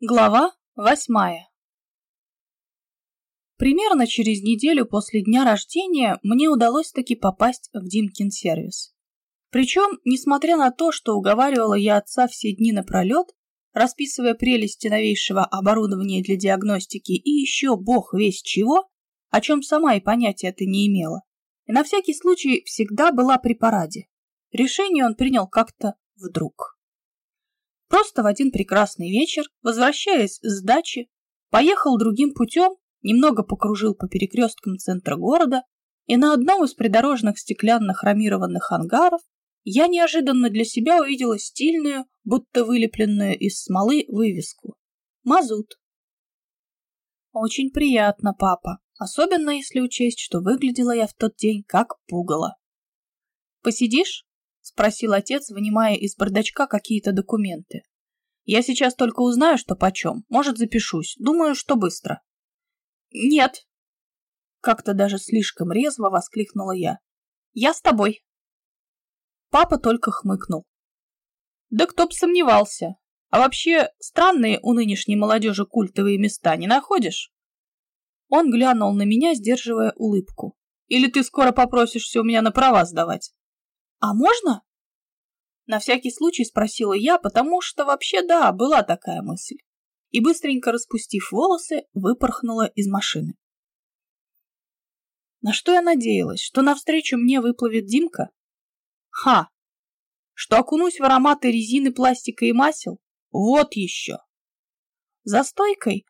Глава восьмая Примерно через неделю после дня рождения мне удалось таки попасть в Димкин сервис. Причем, несмотря на то, что уговаривала я отца все дни напролет, расписывая прелести новейшего оборудования для диагностики и еще бог весь чего, о чем сама и понятия-то не имела, и на всякий случай всегда была при параде. Решение он принял как-то вдруг. Просто в один прекрасный вечер, возвращаясь с дачи, поехал другим путем, немного покружил по перекресткам центра города, и на одном из придорожных стеклянных хромированных ангаров я неожиданно для себя увидела стильную, будто вылепленную из смолы вывеску. Мазут. Очень приятно, папа, особенно если учесть, что выглядела я в тот день как пугало. Посидишь? — спросил отец, вынимая из бардачка какие-то документы. «Я сейчас только узнаю, что почем. Может, запишусь. Думаю, что быстро». «Нет!» Как-то даже слишком резво воскликнула я. «Я с тобой!» Папа только хмыкнул. «Да кто б сомневался! А вообще, странные у нынешней молодежи культовые места не находишь?» Он глянул на меня, сдерживая улыбку. «Или ты скоро попросишься у меня на права сдавать?» «А можно?» На всякий случай спросила я, потому что вообще да, была такая мысль. И быстренько распустив волосы, выпорхнула из машины. На что я надеялась? Что навстречу мне выплывет Димка? Ха! Что окунусь в ароматы резины, пластика и масел? Вот еще! За стойкой,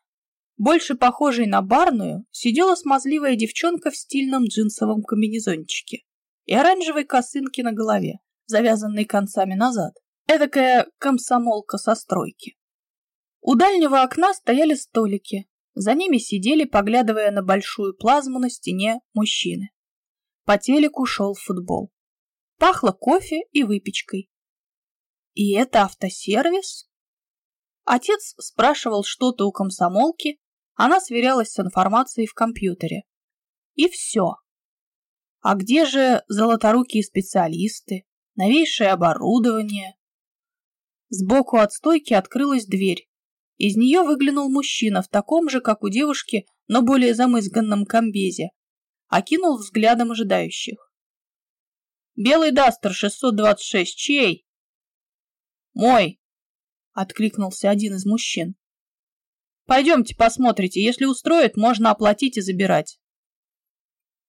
больше похожей на барную, сидела смазливая девчонка в стильном джинсовом комбинезончике и оранжевой косынки на голове, завязанной концами назад. Эдакая комсомолка со стройки. У дальнего окна стояли столики. За ними сидели, поглядывая на большую плазму на стене, мужчины. По телеку шел футбол. Пахло кофе и выпечкой. И это автосервис? Отец спрашивал что-то у комсомолки, она сверялась с информацией в компьютере. И все. А где же золоторукие специалисты, новейшее оборудование? Сбоку от стойки открылась дверь. Из нее выглянул мужчина в таком же, как у девушки, но более замызганном комбезе. Окинул взглядом ожидающих. «Белый Дастер 626, чей?» «Мой!» — откликнулся один из мужчин. «Пойдемте посмотрите, если устроит, можно оплатить и забирать».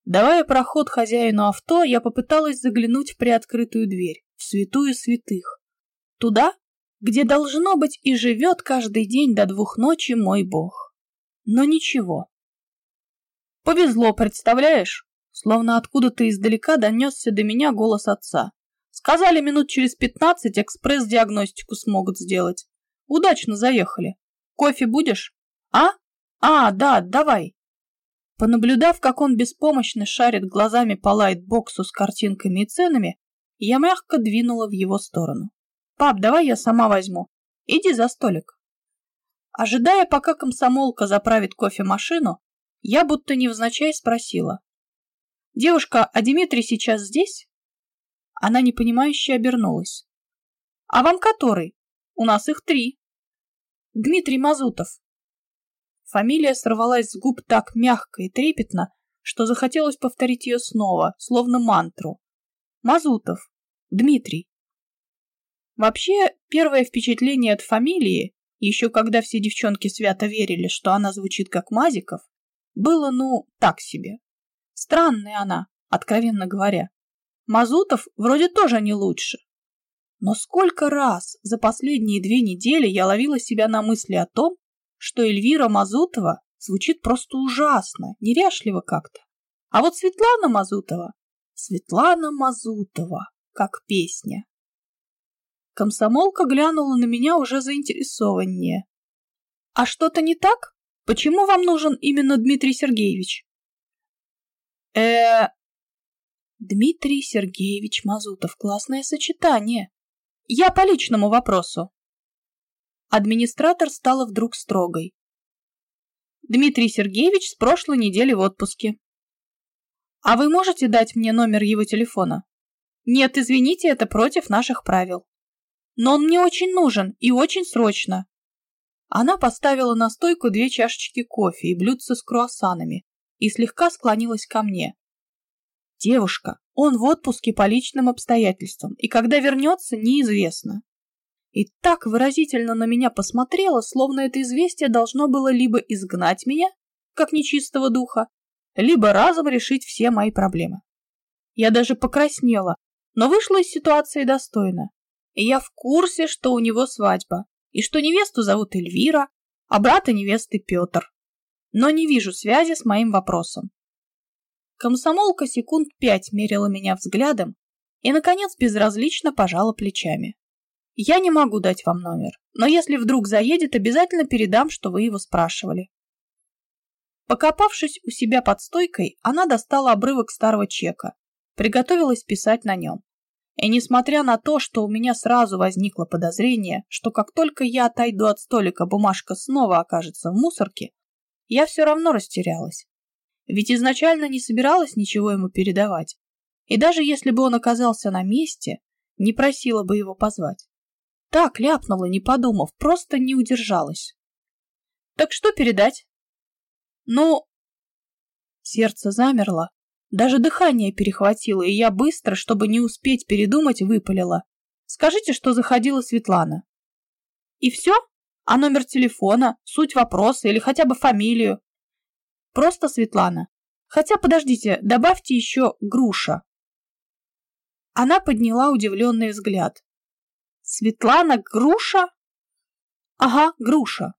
Давая проход хозяину авто, я попыталась заглянуть в приоткрытую дверь, в святую святых. Туда, где должно быть и живет каждый день до двух ночи мой бог. Но ничего. Повезло, представляешь? Словно откуда-то издалека донесся до меня голос отца. Сказали, минут через пятнадцать экспресс-диагностику смогут сделать. Удачно заехали. Кофе будешь? А? А, да, давай. Понаблюдав, как он беспомощно шарит глазами по лайтбоксу с картинками и ценами, я мягко двинула в его сторону. «Пап, давай я сама возьму. Иди за столик». Ожидая, пока комсомолка заправит кофемашину, я будто невзначай спросила. «Девушка, а Дмитрий сейчас здесь?» Она непонимающе обернулась. «А вам который? У нас их три». «Дмитрий Мазутов», Фамилия сорвалась с губ так мягко и трепетно, что захотелось повторить ее снова, словно мантру. Мазутов. Дмитрий. Вообще, первое впечатление от фамилии, еще когда все девчонки свято верили, что она звучит как Мазиков, было, ну, так себе. Странная она, откровенно говоря. Мазутов вроде тоже не лучше. Но сколько раз за последние две недели я ловила себя на мысли о том, что Эльвира Мазутова звучит просто ужасно, неряшливо как-то. А вот Светлана Мазутова, Светлана Мазутова, как песня. Комсомолка глянула на меня уже заинтересованнее. «А что-то не так? Почему вам нужен именно Дмитрий Сергеевич?» э Дмитрий Сергеевич Мазутов. Классное сочетание. Я по личному вопросу. Администратор стала вдруг строгой. Дмитрий Сергеевич с прошлой недели в отпуске. А вы можете дать мне номер его телефона? Нет, извините, это против наших правил. Но он мне очень нужен и очень срочно. Она поставила на стойку две чашечки кофе и блюдце с круассанами и слегка склонилась ко мне. «Девушка, он в отпуске по личным обстоятельствам, и когда вернется, неизвестно». И так выразительно на меня посмотрела, словно это известие должно было либо изгнать меня, как нечистого духа, либо разом решить все мои проблемы. Я даже покраснела, но вышла из ситуации достойно. И я в курсе, что у него свадьба, и что невесту зовут Эльвира, а брата невесты Петр. Но не вижу связи с моим вопросом. Комсомолка секунд пять мерила меня взглядом и, наконец, безразлично пожала плечами. Я не могу дать вам номер, но если вдруг заедет, обязательно передам, что вы его спрашивали. Покопавшись у себя под стойкой, она достала обрывок старого чека, приготовилась писать на нем. И несмотря на то, что у меня сразу возникло подозрение, что как только я отойду от столика, бумажка снова окажется в мусорке, я все равно растерялась. Ведь изначально не собиралась ничего ему передавать. И даже если бы он оказался на месте, не просила бы его позвать. Так ляпнула, не подумав, просто не удержалась. Так что передать? Ну... Сердце замерло, даже дыхание перехватило, и я быстро, чтобы не успеть передумать, выпалила. Скажите, что заходила Светлана. И все? А номер телефона, суть вопроса или хотя бы фамилию? Просто Светлана. Хотя, подождите, добавьте еще Груша. Она подняла удивленный взгляд. Светлана Груша? Ага, Груша.